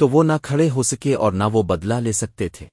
تو وہ نہ کھڑے ہو سکے اور نہ وہ بدلہ لے سکتے تھے۔